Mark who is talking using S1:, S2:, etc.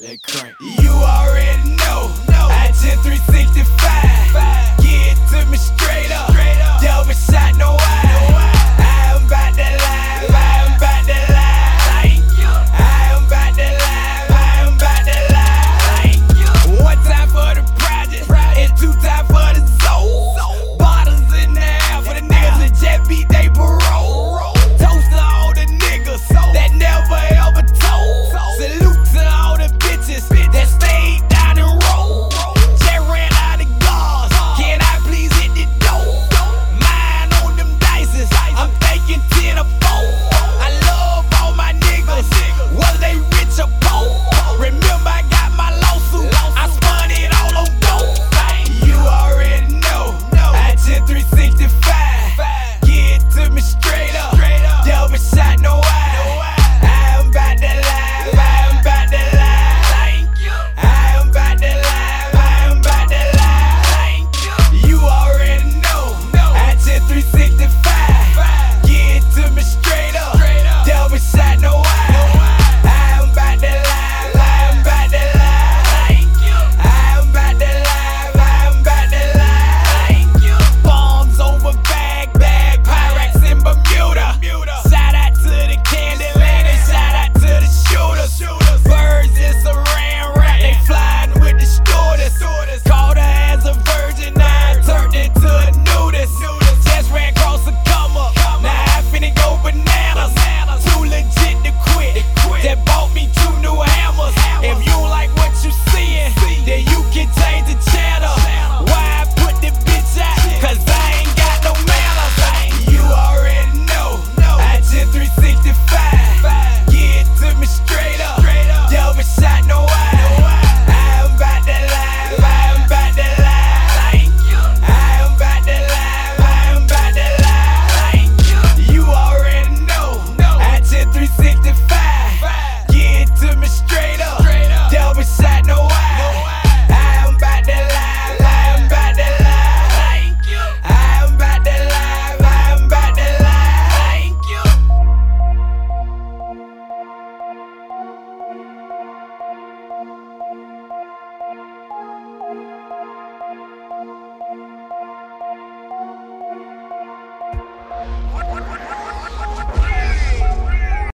S1: Let crank.
S2: You are